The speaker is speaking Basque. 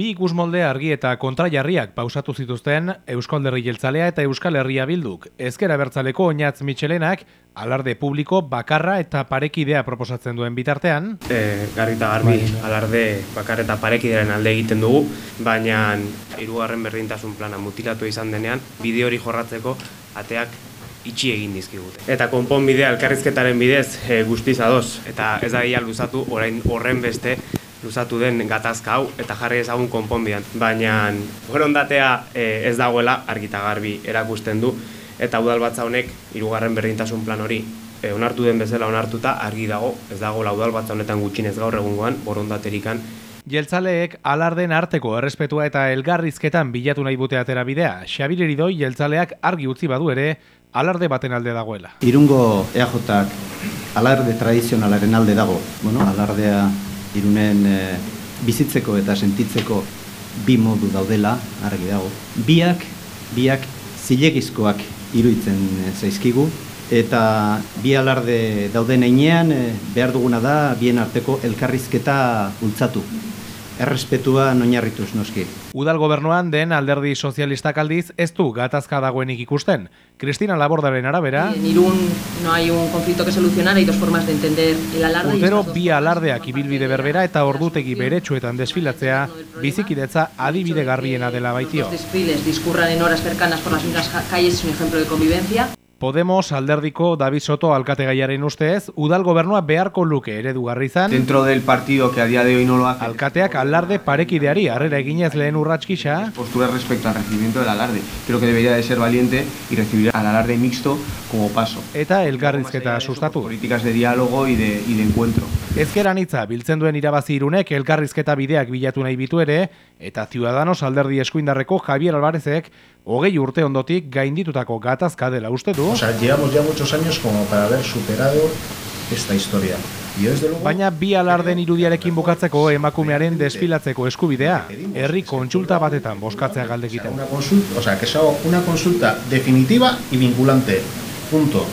Bi ikusmolde argi eta kontrajarriak pausatu zituzten Euskal Herri Jeltzalea eta Euskal Herria Bilduk. Ezkera bertzaleko oinatz Michelenak alarde publiko bakarra eta parekidea proposatzen duen bitartean. E, garri eta garbi alarde bakar eta parekidearen alde egiten dugu, baina hirugarren berdintasun plana mutilatu izan denean, bide hori jorratzeko ateak itxi egin dizkigute. Eta konponbidea elkarrizketaren bidez e, guztiz adoz, eta ez da luzatu orain horren beste luzatu den gatazka hau eta jarri ezagun konponbian. Baina borondatea e, ez dagoela argita garbi erakusten du eta udal batza honek hirugarren berdintasun plan hori e, onartu den bezala onartuta argi dago ez dago udal batza honetan gutxinez gaur egungoan borondaterikan Jeltzaleek alarden arteko errespetua eta elgarrizketan bilatu nahi bute atera bidea. Xabir Eridoi jeltzaleak argi utzi badu ere alarde baten alde dagoela. Irungo EAJak alarde tradizionalaren alde dago. Bueno, alardea irunen e, bizitzeko eta sentitzeko bi modu daudela, argi dago. Biak, biak zilegizkoak iruitzen eh, zaizkigu, eta bi alarde dauden einean e, behar duguna da bien arteko elkarrizketa bultzatu errespetua noinarrituz noski. Udal gobernuan den alderdi sozialistak aldiz ez du gatazka dagoenik ikusten. Cristina Labordaren arabera... En Irún no hay un conflicto que solucionar, hay dos formas de entender el alarde... Urtero bi alardeak ibilbide berbera eta ordutegi beretsuetan desfilatzea bizikidetza adibide garbiena dela baitio. Los desfiles discurran en horas cercanas por las mismas calles es un ejemplo de convivencia. Podemos alderdiko David Soto alkate gaiaren ustez, udal gobernua beharko luke eredugarri izan. Dentro del partido que a día de hoy no lo hace. Alkateak alarde parekideari harrera eginez lehen urratskisa. Postura respecto al recibimiento del alarde. Creo que debería de ser valiente y recibir al alarde mixto como paso. Eta elgarrizketa sustatu. Políticas de diálogo y de, y de encuentro. Ezkeran hitza biltzen duen irabazi irunek elkarrizketa bideak bilatu nahi bitu ere, eta Ciudadanos alderdi eskuindarreko Javier Alvarezek hogei urte ondotik gainditutako gatazka dela uste du. O sea, llevamos ya muchos años como para haber superado esta historia. Baina bi alarden irudiarekin bukatzeko emakumearen desfilatzeko eskubidea, herri kontsulta batetan boskatzea galdekiten. Una consulta, o sea, que sea una consulta definitiva y vinculante. Punto.